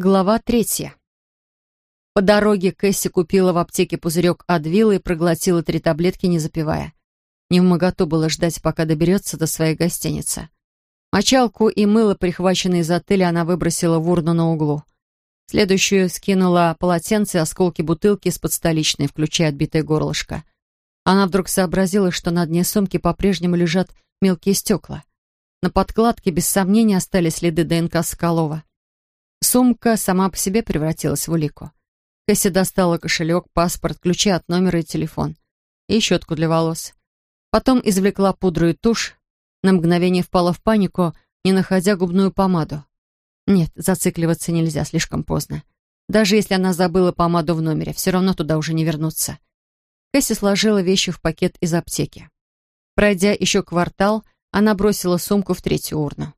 Глава третья. По дороге Кэсси купила в аптеке пузырек Адвила и проглотила три таблетки, не запивая. Не в моготу было ждать, пока доберется до своей гостиницы. Мочалку и мыло, прихваченные из отеля, она выбросила в урну на углу. Следующую скинула полотенце и осколки бутылки из-под столичной, включая отбитое горлышко. Она вдруг сообразила, что на дне сумки по-прежнему лежат мелкие стекла. На подкладке, без сомнения, остались следы ДНК Соколова. Сумка сама по себе превратилась в улику. Кэсси достала кошелек, паспорт, ключи от номера и телефон. И щетку для волос. Потом извлекла пудру и тушь. На мгновение впала в панику, не находя губную помаду. Нет, зацикливаться нельзя, слишком поздно. Даже если она забыла помаду в номере, все равно туда уже не вернуться. Кэсси сложила вещи в пакет из аптеки. Пройдя еще квартал, она бросила сумку в третью урну.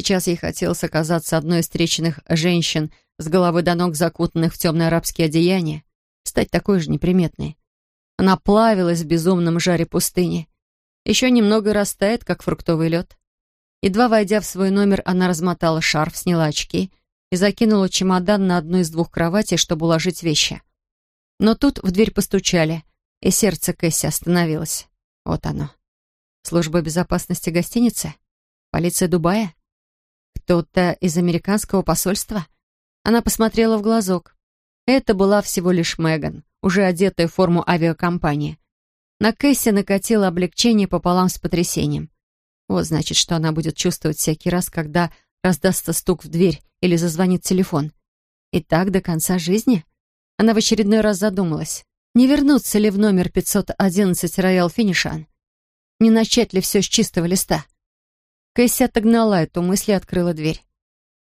Сейчас ей хотелось оказаться одной из встреченных женщин с головы до ног закутанных в темное арабские одеяния, стать такой же неприметной. Она плавилась в безумном жаре пустыни. Еще немного растает, как фруктовый лед. Едва войдя в свой номер, она размотала шарф, сняла очки и закинула чемодан на одну из двух кроватей, чтобы уложить вещи. Но тут в дверь постучали, и сердце Кэсси остановилось. Вот оно. Служба безопасности гостиницы? Полиция Дубая? Кто-то из американского посольства? Она посмотрела в глазок. Это была всего лишь Меган, уже одетая в форму авиакомпании. На Кэсси накатило облегчение пополам с потрясением. Вот значит, что она будет чувствовать всякий раз, когда раздастся стук в дверь или зазвонит телефон. И так до конца жизни? Она в очередной раз задумалась, не вернуться ли в номер 511 Роял Финишан? Не начать ли все с чистого листа? Кэсси отогнала эту мысль и открыла дверь.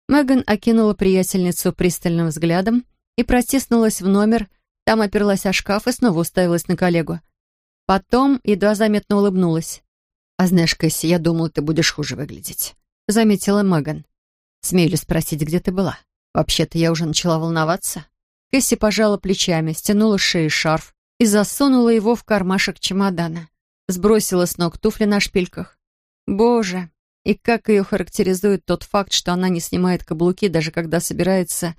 Меган окинула приятельницу пристальным взглядом и протиснулась в номер, там оперлась о шкаф и снова уставилась на коллегу. Потом едва заметно улыбнулась. «А знаешь, Кэсси, я думала, ты будешь хуже выглядеть», — заметила Меган. «Смею спросить, где ты была? Вообще-то я уже начала волноваться». Кэсси пожала плечами, стянула с шеи шарф и засунула его в кармашек чемодана. Сбросила с ног туфли на шпильках. «Боже, и как ее характеризует тот факт, что она не снимает каблуки, даже когда собирается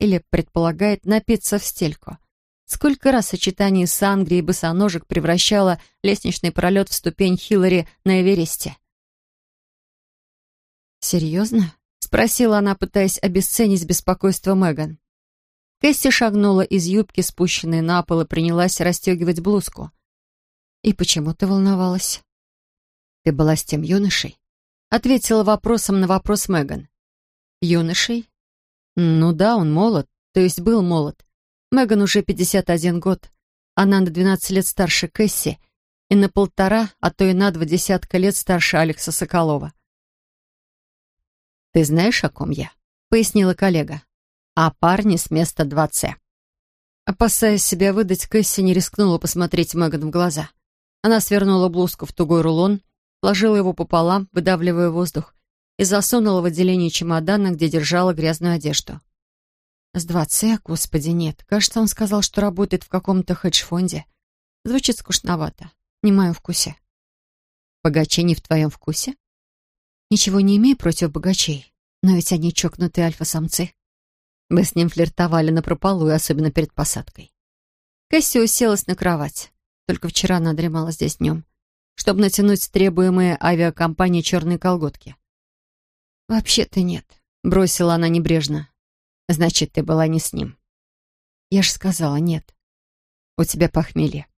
или предполагает напиться в стельку. Сколько раз сочетание сангрии и босоножек превращало лестничный пролет в ступень Хиллари на Эвересте. «Серьезно?» — спросила она, пытаясь обесценить беспокойство Меган. Кэсси шагнула из юбки, спущенной на пол, и принялась расстегивать блузку. «И почему ты волновалась?» «Ты была с тем юношей?» Ответила вопросом на вопрос Меган. «Юношей?» «Ну да, он молод, то есть был молод. Меган уже 51 год. Она на 12 лет старше Кэсси и на полтора, а то и на два десятка лет старше Алекса Соколова. «Ты знаешь, о ком я?» — пояснила коллега. «О парне с места 2С». Опасаясь себя выдать, Кэсси не рискнула посмотреть Меган в глаза. Она свернула блузку в тугой рулон, сложила его пополам, выдавливая воздух, и засунула в отделение чемодана, где держала грязную одежду. С 2С, господи, нет. Кажется, он сказал, что работает в каком-то хедж-фонде. Звучит скучновато. Не моем вкусе. Богачей не в твоем вкусе? Ничего не имею против богачей, но ведь они чокнутые альфа-самцы. Мы с ним флиртовали напропалую, особенно перед посадкой. Кэсси уселась на кровать. Только вчера она дремала здесь днем чтобы натянуть требуемые авиакомпанией черные колготки. «Вообще-то нет», — бросила она небрежно. «Значит, ты была не с ним». «Я же сказала нет. У тебя похмелье».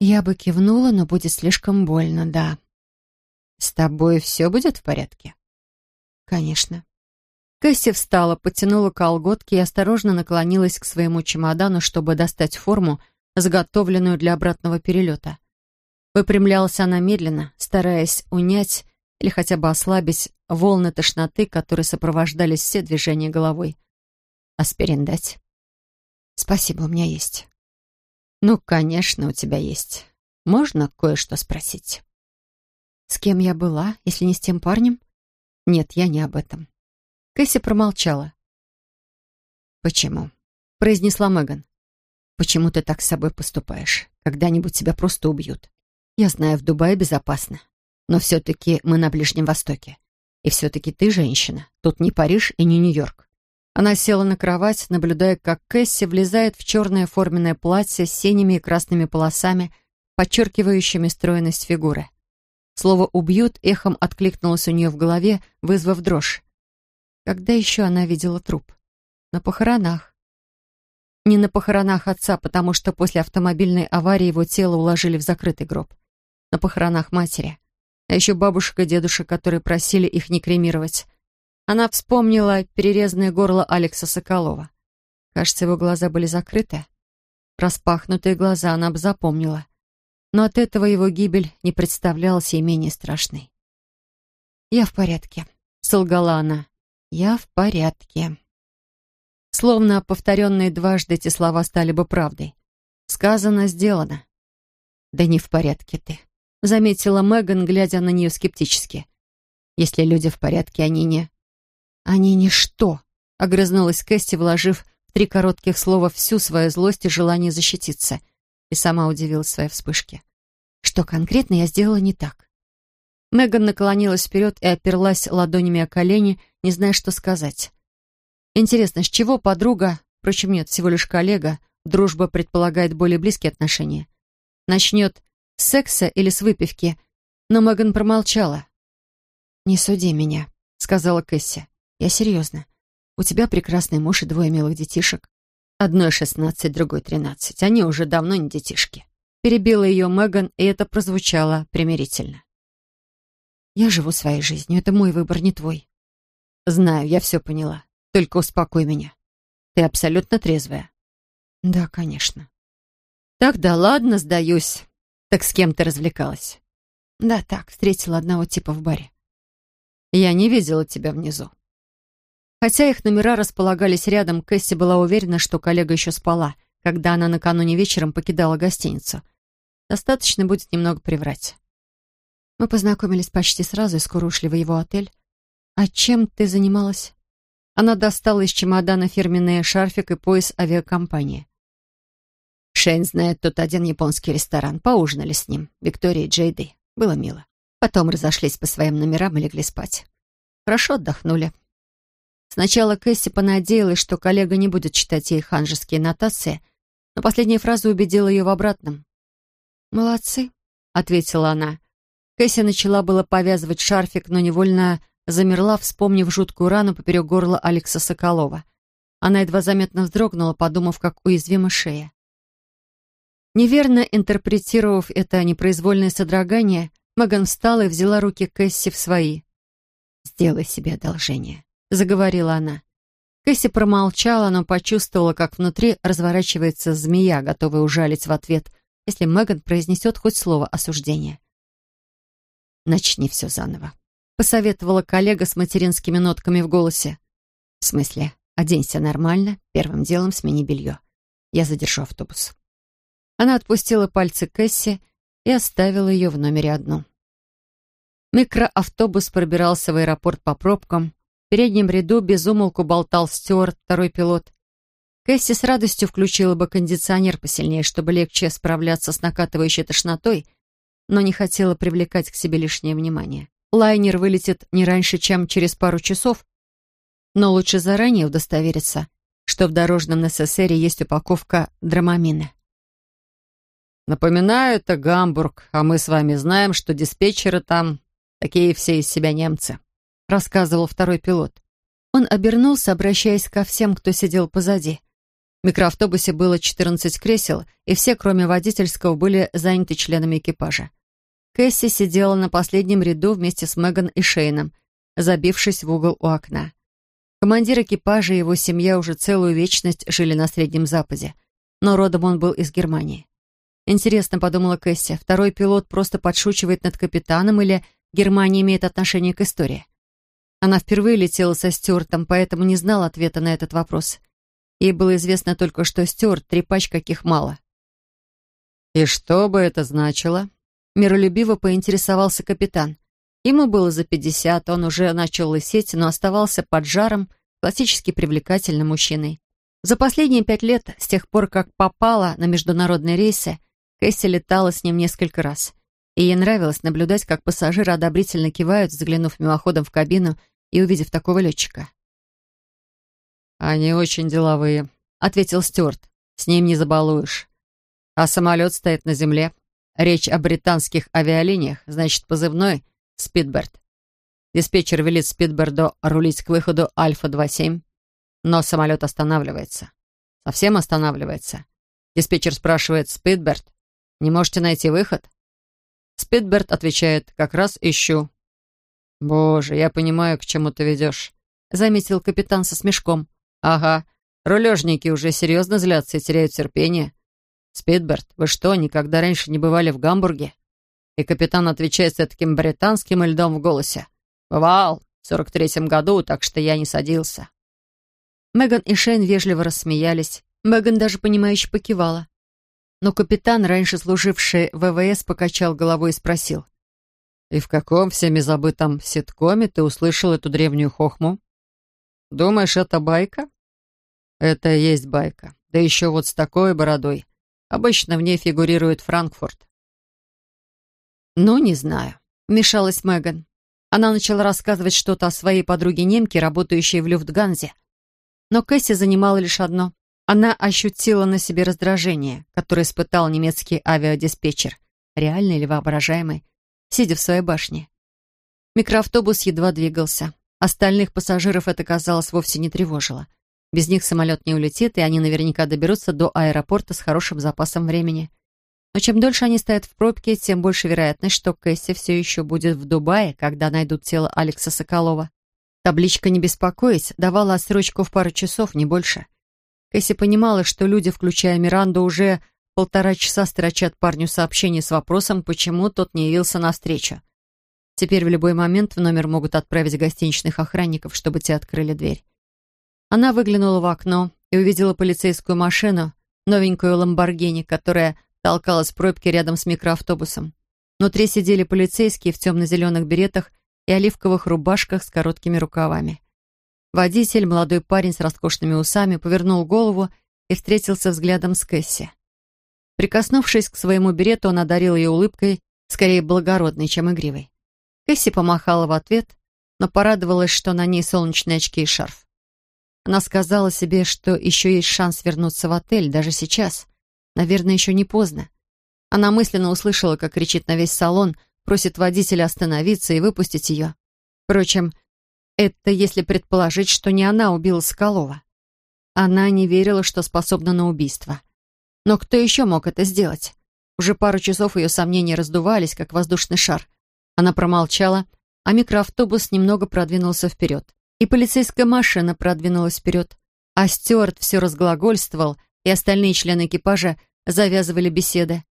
Я бы кивнула, но будет слишком больно, да. «С тобой все будет в порядке?» «Конечно». Кэсси встала, подтянула колготки и осторожно наклонилась к своему чемодану, чтобы достать форму, заготовленную для обратного перелета. Выпрямлялась она медленно, стараясь унять или хотя бы ослабить волны тошноты, которые сопровождались все движения головой. «Аспирин дать?» «Спасибо, у меня есть». «Ну, конечно, у тебя есть. Можно кое-что спросить?» «С кем я была, если не с тем парнем?» «Нет, я не об этом». Кэсси промолчала. «Почему?» — произнесла Меган. «Почему ты так с собой поступаешь? Когда-нибудь тебя просто убьют. Я знаю, в Дубае безопасно. Но все-таки мы на Ближнем Востоке. И все-таки ты женщина. Тут не Париж и не Нью-Йорк. Она села на кровать, наблюдая, как Кэсси влезает в черное форменное платье с синими и красными полосами, подчеркивающими стройность фигуры. Слово «убьют» эхом откликнулось у нее в голове, вызвав дрожь. Когда еще она видела труп? На похоронах. Не на похоронах отца, потому что после автомобильной аварии его тело уложили в закрытый гроб. На похоронах матери. А еще бабушка и дедушка, которые просили их не кремировать. Она вспомнила перерезанное горло Алекса Соколова. Кажется, его глаза были закрыты. Распахнутые глаза она бы запомнила. Но от этого его гибель не представлялась ей менее страшной. «Я в порядке», — солгала она. «Я в порядке». Словно повторенные дважды эти слова стали бы правдой. Сказано, сделано. «Да не в порядке ты», — заметила Меган, глядя на нее скептически. «Если люди в порядке, они не...» «Они не что?» — огрызнулась Кэсти, вложив в три коротких слова всю свою злость и желание защититься, и сама удивилась своей вспышке. «Что конкретно я сделала не так?» Меган наклонилась вперед и оперлась ладонями о колени, не зная, что сказать. Интересно, с чего подруга, впрочем, нет, всего лишь коллега, дружба предполагает более близкие отношения, начнет секса или с выпивки, но Меган промолчала. «Не суди меня», — сказала Кэсси. «Я серьезно. У тебя прекрасный муж и двое милых детишек. Одной шестнадцать, другой тринадцать. Они уже давно не детишки». Перебила ее Меган, и это прозвучало примирительно. «Я живу своей жизнью. Это мой выбор, не твой». «Знаю, я все поняла. Только успокой меня. Ты абсолютно трезвая. Да, конечно. Тогда ладно, сдаюсь. Так с кем ты развлекалась? Да, так, встретила одного типа в баре. Я не видела тебя внизу. Хотя их номера располагались рядом, Кэсси была уверена, что коллега еще спала, когда она накануне вечером покидала гостиницу. Достаточно будет немного приврать. Мы познакомились почти сразу и скоро ушли в его отель. А чем ты занималась? Она достала из чемодана фирменный шарфик и пояс авиакомпании. Шейн знает тут один японский ресторан. Поужинали с ним, Виктория и Джейди. Было мило. Потом разошлись по своим номерам и легли спать. Хорошо отдохнули. Сначала Кэсси понадеялась, что коллега не будет читать ей ханжеские нотации, но последняя фраза убедила ее в обратном. «Молодцы», — ответила она. Кэсси начала было повязывать шарфик, но невольно замерла, вспомнив жуткую рану поперек горла Алекса Соколова. Она едва заметно вздрогнула, подумав, как уязвима шея. Неверно интерпретировав это непроизвольное содрогание, Меган встала и взяла руки Кэсси в свои. «Сделай себе одолжение», — заговорила она. Кэсси промолчала, но почувствовала, как внутри разворачивается змея, готовая ужалить в ответ, если Меган произнесет хоть слово осуждения. «Начни все заново», посоветовала коллега с материнскими нотками в голосе. «В смысле, оденься нормально, первым делом смени белье. Я задержу автобус». Она отпустила пальцы Кэсси и оставила ее в номере одну. Микроавтобус пробирался в аэропорт по пробкам. В переднем ряду безумолку болтал Стюарт, второй пилот. Кэсси с радостью включила бы кондиционер посильнее, чтобы легче справляться с накатывающей тошнотой, но не хотела привлекать к себе лишнее внимание. Лайнер вылетит не раньше, чем через пару часов, но лучше заранее удостовериться, что в дорожном НССРе есть упаковка драмамина. «Напоминаю, это Гамбург, а мы с вами знаем, что диспетчеры там такие все из себя немцы», рассказывал второй пилот. Он обернулся, обращаясь ко всем, кто сидел позади. В микроавтобусе было 14 кресел, и все, кроме водительского, были заняты членами экипажа. Кэсси сидела на последнем ряду вместе с Меган и Шейном, забившись в угол у окна. Командир экипажа и его семья уже целую вечность жили на Среднем Западе, но родом он был из Германии. Интересно, подумала Кэсси, второй пилот просто подшучивает над капитаном или Германия имеет отношение к истории? Она впервые летела со Стюартом, поэтому не знала ответа на этот вопрос. Ей было известно только, что Стюарт — трепач каких мало. «И что бы это значило?» Миролюбиво поинтересовался капитан. Ему было за пятьдесят, он уже начал лысеть, но оставался под жаром, классически привлекательным мужчиной. За последние пять лет, с тех пор, как попала на международные рейсы, Кэсси летала с ним несколько раз. И ей нравилось наблюдать, как пассажиры одобрительно кивают, заглянув мимоходом в кабину и увидев такого летчика. «Они очень деловые», — ответил Стюарт. «С ним не забалуешь. А самолет стоит на земле. Речь о британских авиалиниях, значит, позывной «Спидберт». Диспетчер велит Спидберду рулить к выходу Альфа-27, но самолет останавливается. Совсем останавливается. Диспетчер спрашивает «Спидберт, не можете найти выход?» Спидберт отвечает «Как раз ищу». «Боже, я понимаю, к чему ты ведешь», — заметил капитан со смешком. «Ага, рулежники уже серьезно злятся и теряют терпение. Спидберт, вы что, никогда раньше не бывали в Гамбурге?» И капитан отвечает с таким британским льдом в голосе. «Бывал в сорок третьем году, так что я не садился». Меган и Шейн вежливо рассмеялись. Меган даже понимающе покивала. Но капитан, раньше служивший ВВС, покачал головой и спросил. «И в каком всеми забытом ситкоме ты услышал эту древнюю хохму? Думаешь, это байка?» «Это и есть байка. Да еще вот с такой бородой. Обычно в ней фигурирует Франкфурт». «Ну, не знаю», — вмешалась Меган. Она начала рассказывать что-то о своей подруге-немке, работающей в Люфтганзе. Но Кэсси занимала лишь одно. Она ощутила на себе раздражение, которое испытал немецкий авиадиспетчер, реальный или воображаемый, сидя в своей башне. Микроавтобус едва двигался. Остальных пассажиров это, казалось, вовсе не тревожило. Без них самолет не улетит, и они наверняка доберутся до аэропорта с хорошим запасом времени. Но чем дольше они стоят в пробке, тем больше вероятность, что Кэсси все еще будет в Дубае, когда найдут тело Алекса Соколова. Табличка «Не беспокоить» давала отсрочку в пару часов, не больше. Кэсси понимала, что люди, включая Миранду, уже полтора часа строчат парню сообщение с вопросом, почему тот не явился на встречу. Теперь в любой момент в номер могут отправить гостиничных охранников, чтобы те открыли дверь. Она выглянула в окно и увидела полицейскую машину, новенькую «Ламборгини», которая толкалась в пробке рядом с микроавтобусом. Внутри сидели полицейские в темно-зеленых беретах и оливковых рубашках с короткими рукавами. Водитель, молодой парень с роскошными усами, повернул голову и встретился взглядом с Кэсси. Прикоснувшись к своему берету, он одарил ее улыбкой, скорее благородной, чем игривой. Кэсси помахала в ответ, но порадовалась, что на ней солнечные очки и шарф. Она сказала себе, что еще есть шанс вернуться в отель, даже сейчас. Наверное, еще не поздно. Она мысленно услышала, как кричит на весь салон, просит водителя остановиться и выпустить ее. Впрочем, это если предположить, что не она убила Соколова. Она не верила, что способна на убийство. Но кто еще мог это сделать? Уже пару часов ее сомнения раздувались, как воздушный шар. Она промолчала, а микроавтобус немного продвинулся вперед. И полицейская машина продвинулась вперед. А Стюарт все разглагольствовал, и остальные члены экипажа завязывали беседы.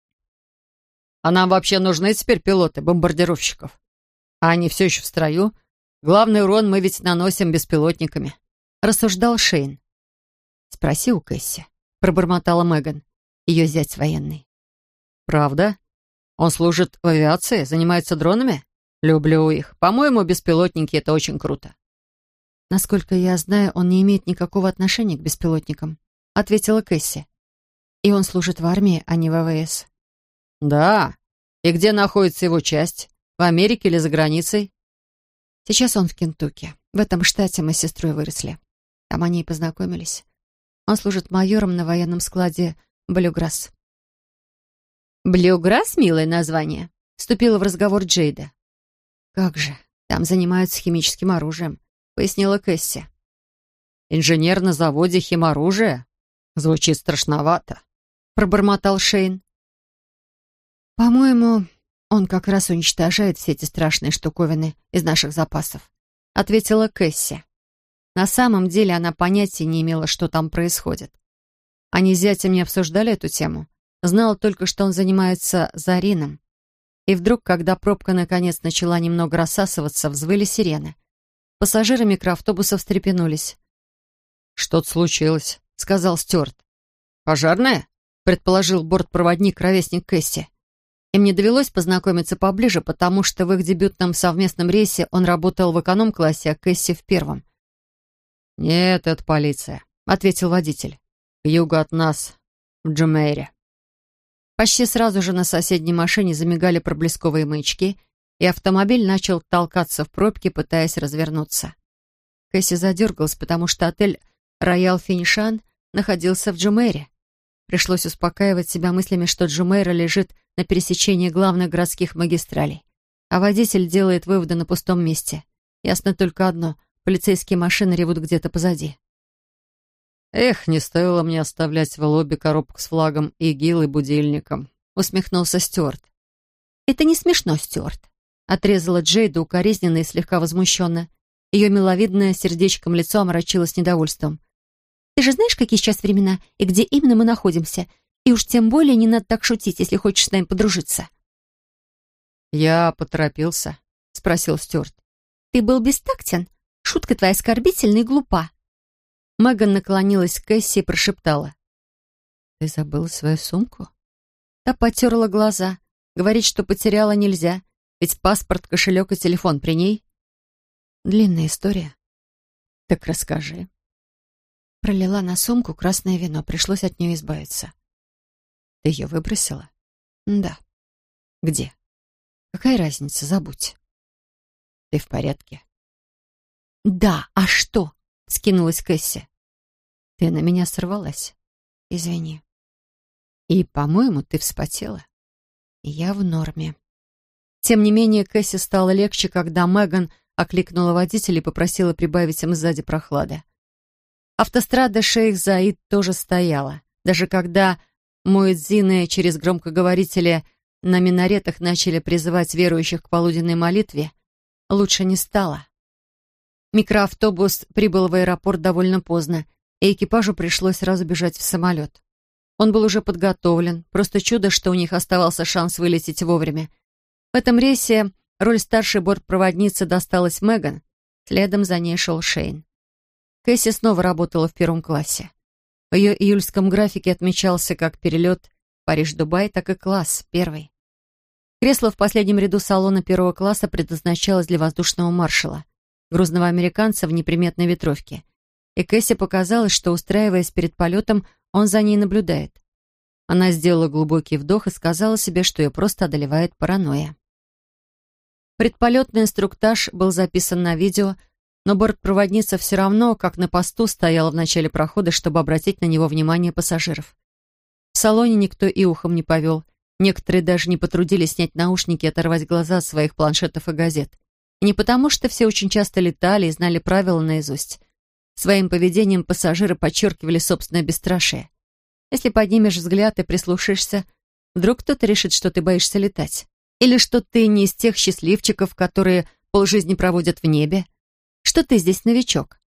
«А нам вообще нужны теперь пилоты бомбардировщиков? А они все еще в строю?» Главный урон мы ведь наносим беспилотниками», — рассуждал Шейн. «Спроси у Кэсси», — пробормотала Меган. Ее зять военный. «Правда? Он служит в авиации, занимается дронами? Люблю их. По-моему, беспилотники — это очень круто». «Насколько я знаю, он не имеет никакого отношения к беспилотникам», — ответила Кэсси. «И он служит в армии, а не в ВВС». «Да. И где находится его часть? В Америке или за границей?» Сейчас он в Кентукки. В этом штате мы с сестрой выросли. Там они и познакомились. Он служит майором на военном складе «Блюграсс». «Блюграсс» — милое название. Вступила в разговор Джейда. «Как же, там занимаются химическим оружием», — пояснила Кэсси. «Инженер на заводе химоружия? Звучит страшновато», — пробормотал Шейн. «По-моему, он как раз уничтожает все эти страшные штуковины из наших запасов», — ответила Кэсси. На самом деле она понятия не имела, что там происходит. Они с зятем не обсуждали эту тему. Знала только, что он занимается Зарином. И вдруг, когда пробка наконец начала немного рассасываться, взвыли сирены. Пассажиры микроавтобуса встрепенулись. «Что-то случилось», — сказал Стюарт. «Пожарная?» — предположил бортпроводник, ровесник Кэсси. Им не довелось познакомиться поближе, потому что в их дебютном совместном рейсе он работал в эконом-классе, а Кэсси в первом. «Нет, это полиция», — ответил водитель. «К югу от нас, в Джумейре». Почти сразу же на соседней машине замигали проблесковые маячки, и автомобиль начал толкаться в пробке, пытаясь развернуться. Кэсси задергалась, потому что отель Роял Финишан находился в Джумере. Пришлось успокаивать себя мыслями, что Джумейра лежит на пересечении главных городских магистралей. А водитель делает выводы на пустом месте. Ясно только одно — полицейские машины ревут где-то позади. «Эх, не стоило мне оставлять в лобби коробку с флагом ИГИЛ и будильником», — усмехнулся Стюарт. «Это не смешно, Стюарт», — отрезала Джейда укоризненно и слегка возмущенно. Ее миловидное сердечком лицо омрачилось недовольством. «Ты же знаешь, какие сейчас времена и где именно мы находимся? И уж тем более не надо так шутить, если хочешь с нами подружиться». «Я поторопился», — спросил Стюарт. «Ты был бестактен. Шутка твоя оскорбительна и глупа». Меган наклонилась к Кэсси и прошептала. «Ты забыла свою сумку?» Та потерла глаза. Говорить, что потеряла, нельзя, ведь паспорт, кошелек и телефон при ней. Длинная история. Так расскажи. Пролила на сумку красное вино, пришлось от нее избавиться. Ее выбросила? Да. Где? Какая разница, забудь. Ты в порядке? Да, а что? — скинулась Кэсси. «Ты на меня сорвалась. Извини. И, по-моему, ты вспотела. Я в норме». Тем не менее, Кэсси стало легче, когда Меган окликнула водителя и попросила прибавить им сзади прохлады. Автострада Шейх Заид тоже стояла. Даже когда муэдзины через громкоговорители на минаретах начали призывать верующих к полуденной молитве, лучше не стало. Микроавтобус прибыл в аэропорт довольно поздно, и экипажу пришлось сразу бежать в самолет. Он был уже подготовлен, просто чудо, что у них оставался шанс вылететь вовремя. В этом рейсе роль старшей бортпроводницы досталась Меган, следом за ней шел Шейн. Кэсси снова работала в первом классе. Ее июльском графике отмечался как перелет Париж-Дубай, так и класс, первый. Кресло в последнем ряду салона первого класса предназначалось для воздушного маршала — грузного американца в неприметной ветровке. И Кэсси показалось, что, устраиваясь перед полетом, он за ней наблюдает. Она сделала глубокий вдох и сказала себе, что ее просто одолевает паранойя. Предполетный инструктаж был записан на видео, но бортпроводница все равно, как на посту, стояла в начале прохода, чтобы обратить на него внимание пассажиров. В салоне никто и ухом не повел. Некоторые даже не потрудились снять наушники и оторвать глаза от своих планшетов и газет. И не потому, что все очень часто летали и знали правила наизусть. Своим поведением пассажиры подчеркивали собственное бесстрашие. Если поднимешь взгляд и прислушаешься, вдруг кто-то решит, что ты боишься летать. Или что ты не из тех счастливчиков, которые полжизни проводят в небе. Что ты здесь новичок.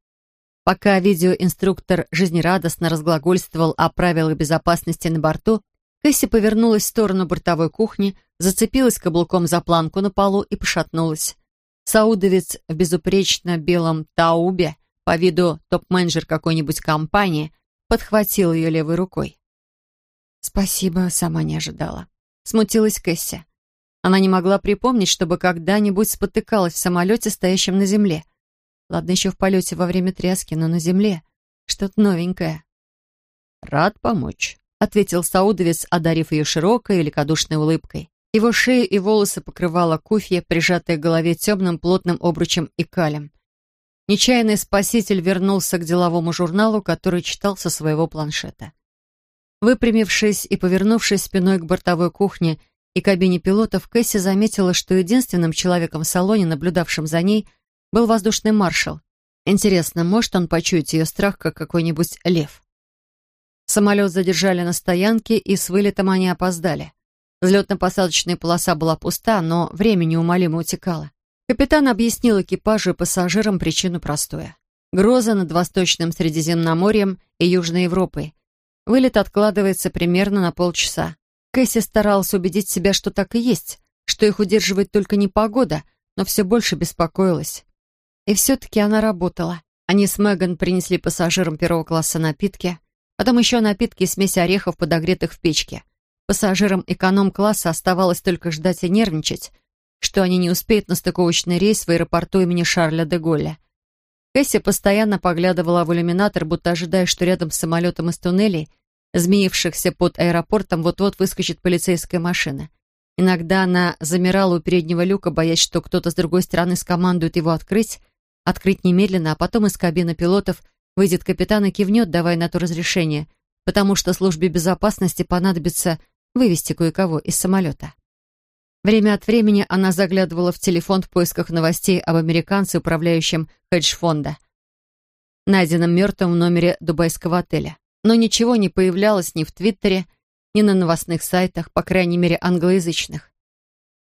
Пока видеоинструктор жизнерадостно разглагольствовал о правилах безопасности на борту, Кэсси повернулась в сторону бортовой кухни, зацепилась каблуком за планку на полу и пошатнулась. Саудовец в безупречно белом таубе, по виду топ-менеджер какой-нибудь компании, подхватил ее левой рукой. «Спасибо, сама не ожидала». Смутилась Кэсси. Она не могла припомнить, чтобы когда-нибудь спотыкалась в самолете, стоящем на земле. Ладно, еще в полете во время тряски, но на земле. Что-то новенькое. «Рад помочь», — ответил саудовец, одарив ее широкой великодушной улыбкой. Его шею и волосы покрывала куфья, прижатая к голове темным плотным обручем и калем. Нечаянный спаситель вернулся к деловому журналу, который читал со своего планшета. Выпрямившись и повернувшись спиной к бортовой кухне и кабине пилотов, Кэсси заметила, что единственным человеком в салоне, наблюдавшим за ней, был воздушный маршал. Интересно, может он почуять ее страх, как какой-нибудь лев? Самолет задержали на стоянке, и с вылетом они опоздали. Взлетно-посадочная полоса была пуста, но время неумолимо утекало. Капитан объяснил экипажу и пассажирам причину простую. Гроза над Восточным Средиземноморьем и Южной Европой. Вылет откладывается примерно на полчаса. Кэсси старалась убедить себя, что так и есть, что их удерживает только не погода, но все больше беспокоилась. И все-таки она работала. Они с Меган принесли пассажирам первого класса напитки, потом еще напитки и смесь орехов, подогретых в печке. Пассажирам эконом-класса оставалось только ждать и нервничать, что они не успеют на стыковочный рейс в аэропорту имени Шарля де Голля. Кэсси постоянно поглядывала в иллюминатор, будто ожидая, что рядом с самолетом из туннелей, змеившихся под аэропортом, вот-вот выскочит полицейская машина. Иногда она замирала у переднего люка, боясь, что кто-то с другой стороны скомандует его открыть, открыть немедленно, а потом из кабины пилотов Выйдет капитан и кивнет, давая на то разрешение, потому что службе безопасности понадобится вывести кое-кого из самолета. Время от времени она заглядывала в телефон в поисках новостей об американце, управляющем хедж-фонда, найденном мертвым в номере дубайского отеля. Но ничего не появлялось ни в Твиттере, ни на новостных сайтах, по крайней мере, англоязычных.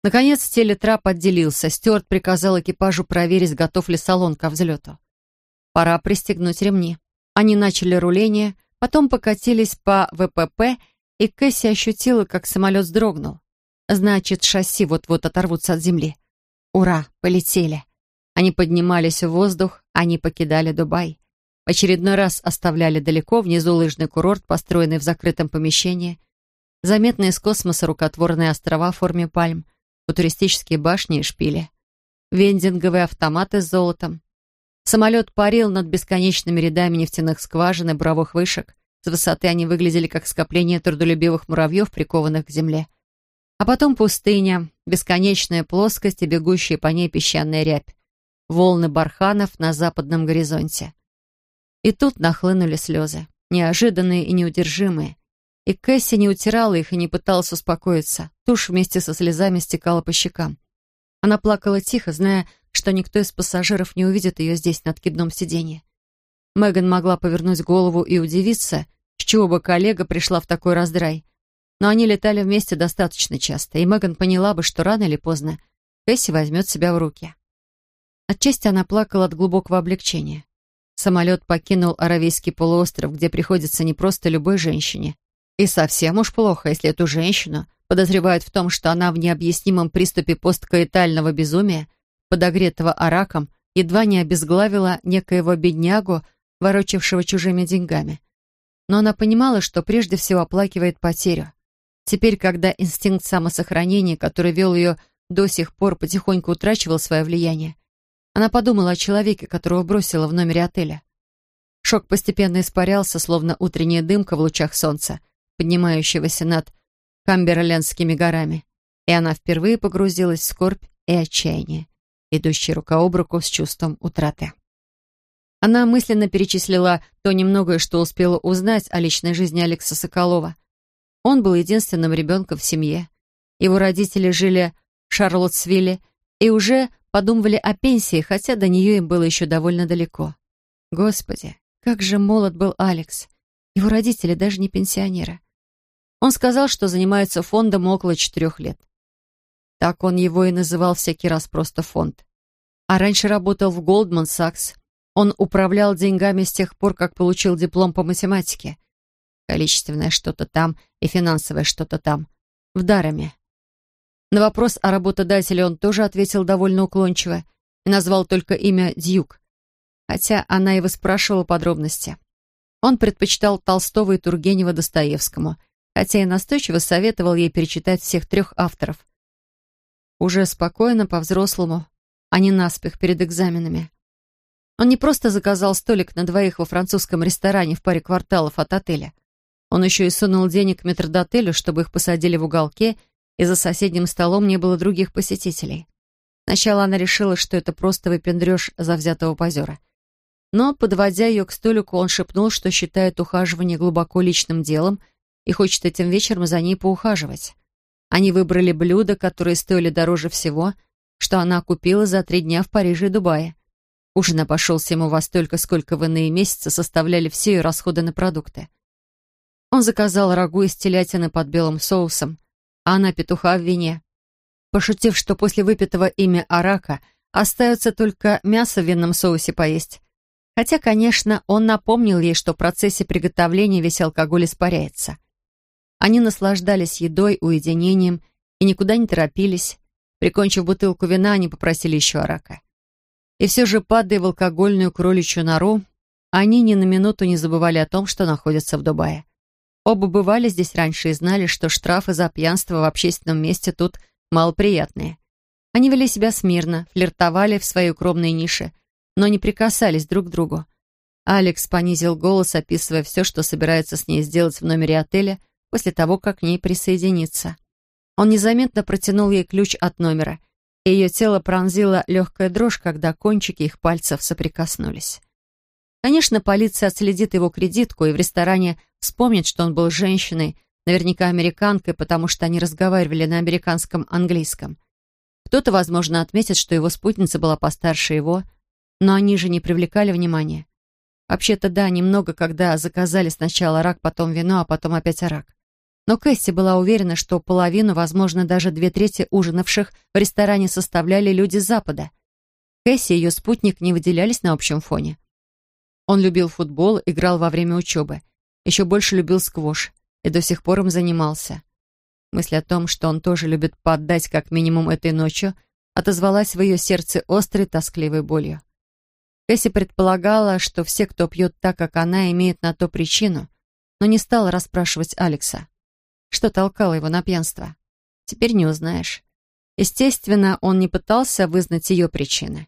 Наконец, телетрап отделился. Стюарт приказал экипажу проверить, готов ли салон ко взлету. Пора пристегнуть ремни. Они начали руление, потом покатились по ВПП, и Кэсси ощутила, как самолет вздрогнул. Значит, шасси вот-вот оторвутся от земли. Ура, полетели. Они поднимались в воздух, они покидали Дубай. В очередной раз оставляли далеко внизу лыжный курорт, построенный в закрытом помещении. Заметные из космоса рукотворные острова в форме пальм, футуристические башни и шпили. Вендинговые автоматы с золотом. Самолет парил над бесконечными рядами нефтяных скважин и буровых вышек. С высоты они выглядели как скопление трудолюбивых муравьев, прикованных к земле. А потом пустыня, бесконечная плоскость и бегущая по ней песчаная рябь. Волны барханов на западном горизонте. И тут нахлынули слезы, неожиданные и неудержимые. И Кэсси не утирала их и не пыталась успокоиться. Тушь вместе со слезами стекала по щекам. Она плакала тихо, зная, что никто из пассажиров не увидит ее здесь, на откидном сиденье. Меган могла повернуть голову и удивиться, с чего бы коллега пришла в такой раздрай. Но они летали вместе достаточно часто, и Меган поняла бы, что рано или поздно Кэсси возьмет себя в руки. Отчасти она плакала от глубокого облегчения. Самолет покинул Аравийский полуостров, где приходится не просто любой женщине. И совсем уж плохо, если эту женщину подозревают в том, что она в необъяснимом приступе посткаэтального безумия, подогретого араком, едва не обезглавила некоего беднягу, ворочавшего чужими деньгами. Но она понимала, что прежде всего оплакивает потерю. Теперь, когда инстинкт самосохранения, который вел ее до сих пор, потихоньку утрачивал свое влияние, она подумала о человеке, которого бросила в номере отеля. Шок постепенно испарялся, словно утренняя дымка в лучах солнца, поднимающегося над Камберлендскими горами, и она впервые погрузилась в скорбь и отчаяние, идущие рука об руку с чувством утраты. Она мысленно перечислила то немногое, что успела узнать о личной жизни Алекса Соколова. Он был единственным ребенком в семье. Его родители жили в Шарлоттсвилле и уже подумывали о пенсии, хотя до нее им было еще довольно далеко. Господи, как же молод был Алекс. Его родители даже не пенсионеры. Он сказал, что занимается фондом около четырех лет. Так он его и называл всякий раз просто фонд. А раньше работал в Goldman Sachs. Он управлял деньгами с тех пор, как получил диплом по математике количественное что-то там и финансовое что-то там, в дарами. На вопрос о работодателе он тоже ответил довольно уклончиво и назвал только имя Дьюк, хотя она его спрашивала подробности. Он предпочитал Толстого и Тургенева Достоевскому, хотя и настойчиво советовал ей перечитать всех трех авторов. Уже спокойно, по-взрослому, а не наспех перед экзаменами. Он не просто заказал столик на двоих во французском ресторане в паре кварталов от отеля — он еще и сунул денег метрдотелю, чтобы их посадили в уголке, и за соседним столом не было других посетителей. Сначала она решила, что это просто выпендреж завзятого позера. Но, подводя ее к столику, он шепнул, что считает ухаживание глубоко личным делом и хочет этим вечером за ней поухаживать. Они выбрали блюда, которые стоили дороже всего, что она купила за три дня в Париже и Дубае. Ужин обошелся ему во столько, сколько в иные месяцы составляли все ее расходы на продукты. Он заказал рагу из телятины под белым соусом, а она петуха в вине. Пошутив, что после выпитого ими арака остается только мясо в винном соусе поесть. Хотя, конечно, он напомнил ей, что в процессе приготовления весь алкоголь испаряется. Они наслаждались едой, уединением и никуда не торопились. Прикончив бутылку вина, они попросили еще арака. И все же, падая в алкогольную кроличью нору, они ни на минуту не забывали о том, что находятся в Дубае. Оба бывали здесь раньше и знали, что штрафы за пьянство в общественном месте тут малоприятные. Они вели себя смирно, флиртовали в своей укромной нише, но не прикасались друг к другу. Алекс понизил голос, описывая все, что собирается с ней сделать в номере отеля после того, как к ней присоединиться. Он незаметно протянул ей ключ от номера, и ее тело пронзила легкая дрожь, когда кончики их пальцев соприкоснулись. Конечно, полиция отследит его кредитку и в ресторане вспомнит, что он был женщиной, наверняка американкой, потому что они разговаривали на американском английском. Кто-то, возможно, отметит, что его спутница была постарше его, но они же не привлекали внимания. Вообще-то да, немного, когда заказали сначала рак, потом вино, а потом опять рак. Но Кэсси была уверена, что половину, возможно, даже две трети ужинавших в ресторане составляли люди Запада. Кэсси и ее спутник не выделялись на общем фоне. Он любил футбол, играл во время учебы. Еще больше любил сквош и до сих пор им занимался. Мысль о том, что он тоже любит поддать как минимум этой ночью, отозвалась в ее сердце острой тоскливой болью. Кэсси предполагала, что все, кто пьет так, как она, имеют на то причину, но не стала расспрашивать Алекса. Что толкало его на пьянство? Теперь не узнаешь. Естественно, он не пытался вызнать ее причины.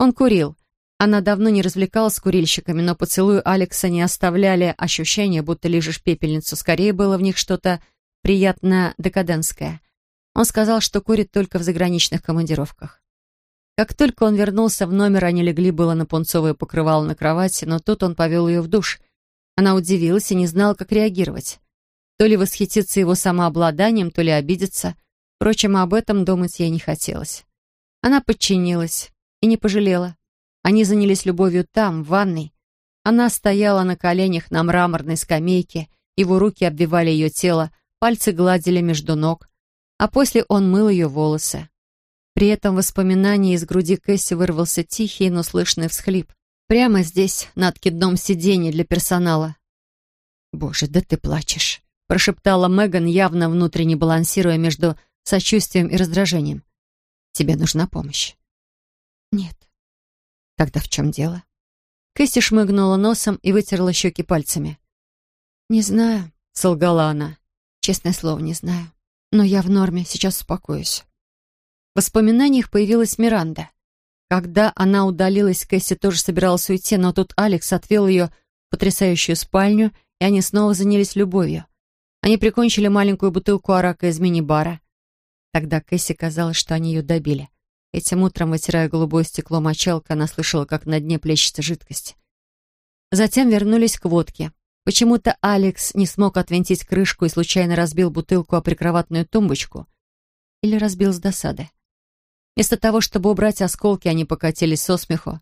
Он курил, она давно не развлекалась с курильщиками, но поцелуи Алекса не оставляли ощущения, будто лежишь пепельницу. Скорее было в них что-то приятно декадентское. Он сказал, что курит только в заграничных командировках. Как только он вернулся в номер, они легли было на пунцовое покрывало на кровати, но тут он повел ее в душ. Она удивилась и не знала, как реагировать. То ли восхититься его самообладанием, то ли обидеться. Впрочем, об этом думать ей не хотелось. Она подчинилась и не пожалела. Они занялись любовью там, в ванной. Она стояла на коленях на мраморной скамейке, его руки обвивали ее тело, пальцы гладили между ног, а после он мыл ее волосы. При этом воспоминании из груди Кэсси вырвался тихий, но слышный всхлип. Прямо здесь, на откидном сиденье для персонала. «Боже, да ты плачешь», — прошептала Меган, явно внутренне балансируя между сочувствием и раздражением. «Тебе нужна помощь». «Нет», Тогда в чем дело? Кэсси шмыгнула носом и вытерла щеки пальцами. «Не знаю», — солгала она. «Честное слово, не знаю. Но я в норме, сейчас успокоюсь». В воспоминаниях появилась Миранда. Когда она удалилась, Кэсси тоже собиралась уйти, но тут Алекс отвел ее в потрясающую спальню, и они снова занялись любовью. Они прикончили маленькую бутылку арака из мини-бара. Тогда Кэсси казалось, что они ее добили. Этим утром, вытирая голубое стекло мочалка, она слышала, как на дне плещется жидкость. Затем вернулись к водке. Почему-то Алекс не смог отвинтить крышку и случайно разбил бутылку о прикроватную тумбочку. Или разбил с досады. Вместо того, чтобы убрать осколки, они покатились со смеху.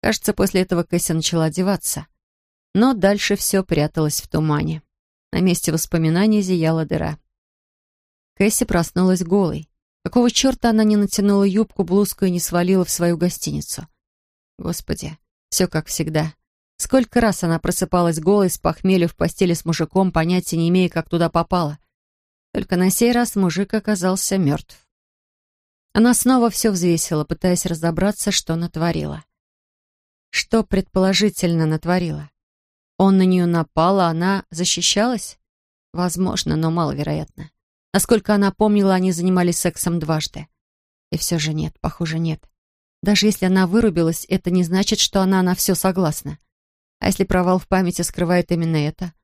Кажется, после этого Кэсси начала одеваться. Но дальше все пряталось в тумане. На месте воспоминаний зияла дыра. Кэсси проснулась голой. Какого черта она не натянула юбку, блузку и не свалила в свою гостиницу? Господи, все как всегда. Сколько раз она просыпалась голой с похмелья в постели с мужиком, понятия не имея, как туда попала. Только на сей раз мужик оказался мертв. Она снова все взвесила, пытаясь разобраться, что натворила. Что предположительно натворила? Он на нее напал, а она защищалась? Возможно, но маловероятно. Насколько она помнила, они занимались сексом дважды. И все же нет, похоже, нет. Даже если она вырубилась, это не значит, что она на все согласна. А если провал в памяти скрывает именно это?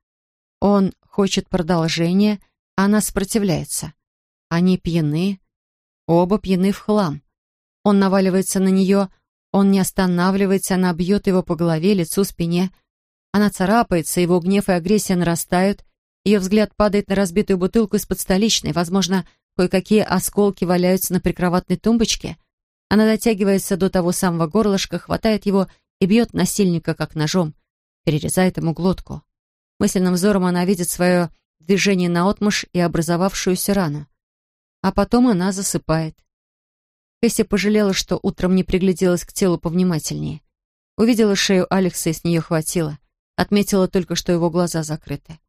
Он хочет продолжения, а она сопротивляется. Они пьяны, оба пьяны в хлам. Он наваливается на нее, он не останавливается, она бьет его по голове, лицу, спине. Она царапается, его гнев и агрессия нарастают, ее взгляд падает на разбитую бутылку из-под столичной. Возможно, кое-какие осколки валяются на прикроватной тумбочке. Она дотягивается до того самого горлышка, хватает его и бьет насильника, как ножом, перерезает ему глотку. Мысленным взором она видит свое движение на отмышь и образовавшуюся рану. А потом она засыпает. Кэсси пожалела, что утром не пригляделась к телу повнимательнее. Увидела шею Алекса и с нее хватило. Отметила только, что его глаза закрыты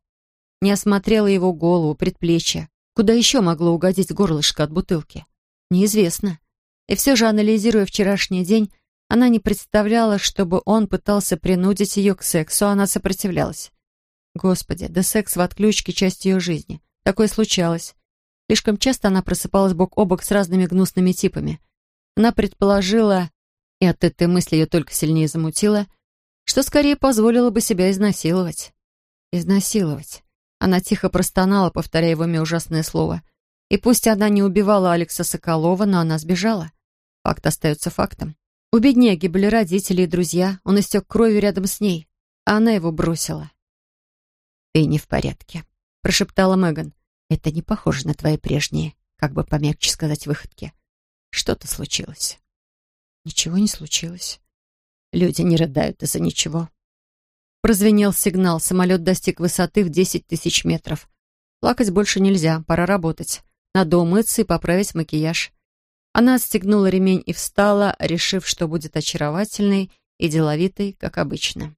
не осмотрела его голову, предплечья. Куда еще могло угодить горлышко от бутылки? Неизвестно. И все же, анализируя вчерашний день, она не представляла, чтобы он пытался принудить ее к сексу, а она сопротивлялась. Господи, да секс в отключке — часть ее жизни. Такое случалось. Слишком часто она просыпалась бок о бок с разными гнусными типами. Она предположила, и от этой мысли ее только сильнее замутило, что скорее позволила бы себя изнасиловать. Изнасиловать. Она тихо простонала, повторяя в уме ужасное слово. И пусть она не убивала Алекса Соколова, но она сбежала. Факт остается фактом. У бедняги были родители и друзья, он истек кровью рядом с ней, а она его бросила. «Ты не в порядке», — прошептала Меган. «Это не похоже на твои прежние, как бы помягче сказать, выходки. Что-то случилось». «Ничего не случилось». «Люди не рыдают из-за ничего». Прозвенел сигнал, самолет достиг высоты в десять тысяч метров. Плакать больше нельзя, пора работать. Надо умыться и поправить макияж. Она отстегнула ремень и встала, решив, что будет очаровательной и деловитой, как обычно.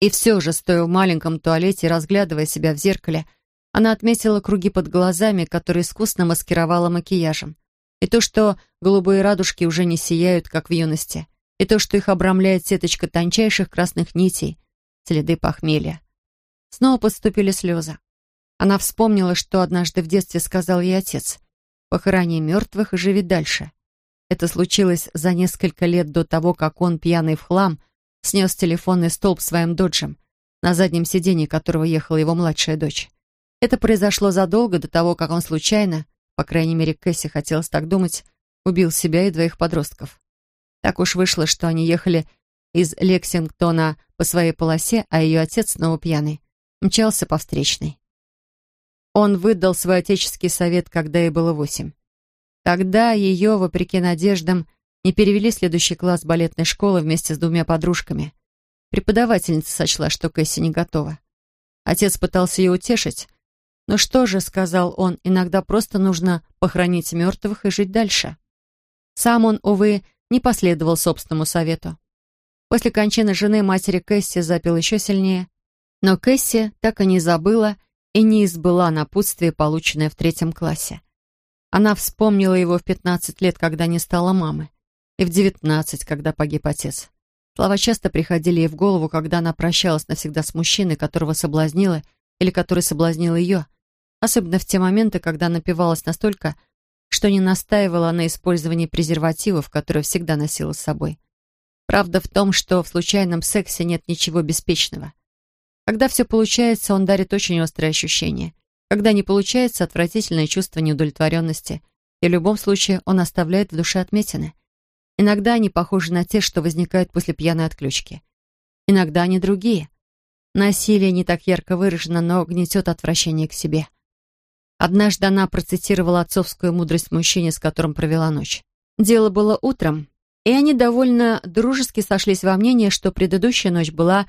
И все же, стоя в маленьком туалете и разглядывая себя в зеркале, она отметила круги под глазами, которые искусно маскировала макияжем. И то, что голубые радужки уже не сияют, как в юности. И то, что их обрамляет сеточка тончайших красных нитей, следы похмелья. Снова подступили слезы. Она вспомнила, что однажды в детстве сказал ей отец. Похорони мертвых и живи дальше. Это случилось за несколько лет до того, как он, пьяный в хлам, снес телефонный столб своим доджем, на заднем сиденье которого ехала его младшая дочь. Это произошло задолго до того, как он случайно, по крайней мере, Кэсси хотелось так думать, убил себя и двоих подростков. Так уж вышло, что они ехали из Лексингтона по своей полосе, а ее отец, снова пьяный, мчался по встречной. Он выдал свой отеческий совет, когда ей было восемь. Тогда ее, вопреки надеждам, не перевели в следующий класс балетной школы вместе с двумя подружками. Преподавательница сочла, что Кэсси не готова. Отец пытался ее утешить. «Ну что же», — сказал он, — «иногда просто нужно похоронить мертвых и жить дальше». Сам он, увы, не последовал собственному совету. После кончины жены матери Кэсси запил еще сильнее. Но Кэсси так и не забыла и не избыла напутствие, полученное в третьем классе. Она вспомнила его в 15 лет, когда не стала мамы, и в 19, когда погиб отец. Слова часто приходили ей в голову, когда она прощалась навсегда с мужчиной, которого соблазнила или который соблазнил ее, особенно в те моменты, когда напивалась настолько, что не настаивала на использовании презервативов, которые всегда носила с собой. Правда в том, что в случайном сексе нет ничего беспечного — когда все получается, он дарит очень острые ощущения. Когда не получается, отвратительное чувство неудовлетворенности. И в любом случае он оставляет в душе отметины. Иногда они похожи на те, что возникают после пьяной отключки. Иногда они другие. Насилие не так ярко выражено, но гнетет отвращение к себе. Однажды она процитировала отцовскую мудрость мужчине, с которым провела ночь. Дело было утром, и они довольно дружески сошлись во мнении, что предыдущая ночь была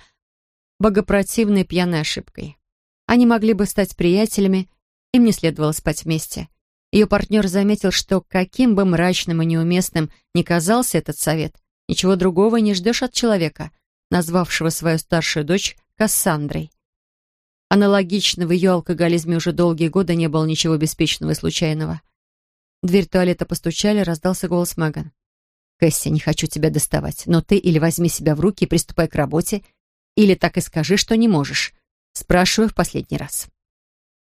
богопротивной пьяной ошибкой. Они могли бы стать приятелями, им не следовало спать вместе. Ее партнер заметил, что каким бы мрачным и неуместным ни казался этот совет, ничего другого не ждешь от человека, назвавшего свою старшую дочь Кассандрой. Аналогично в ее алкоголизме уже долгие годы не было ничего беспечного и случайного. В дверь туалета постучали, раздался голос Меган. «Кэсси, не хочу тебя доставать, но ты или возьми себя в руки и приступай к работе, или так и скажи, что не можешь. Спрашиваю в последний раз».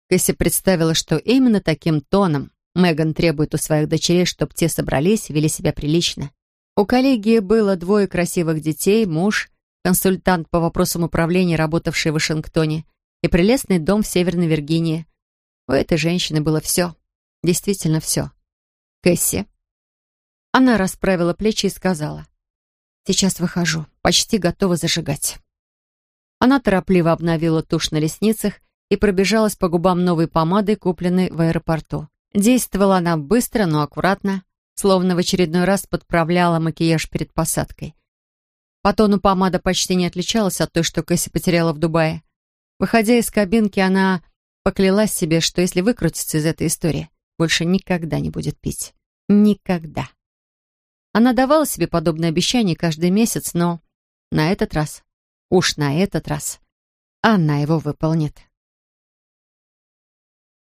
Кэсси представила, что именно таким тоном Меган требует у своих дочерей, чтобы те собрались и вели себя прилично. У коллеги было двое красивых детей, муж, консультант по вопросам управления, работавший в Вашингтоне, и прелестный дом в Северной Виргинии. У этой женщины было все. Действительно все. Кэсси. Она расправила плечи и сказала. «Сейчас выхожу. Почти готова зажигать». Она торопливо обновила тушь на ресницах и пробежалась по губам новой помадой, купленной в аэропорту. Действовала она быстро, но аккуратно, словно в очередной раз подправляла макияж перед посадкой. По тону помада почти не отличалась от той, что Кэсси потеряла в Дубае. Выходя из кабинки, она поклялась себе, что если выкрутится из этой истории, больше никогда не будет пить. Никогда. Она давала себе подобное обещание каждый месяц, но на этот раз Уж на этот раз она его выполнит.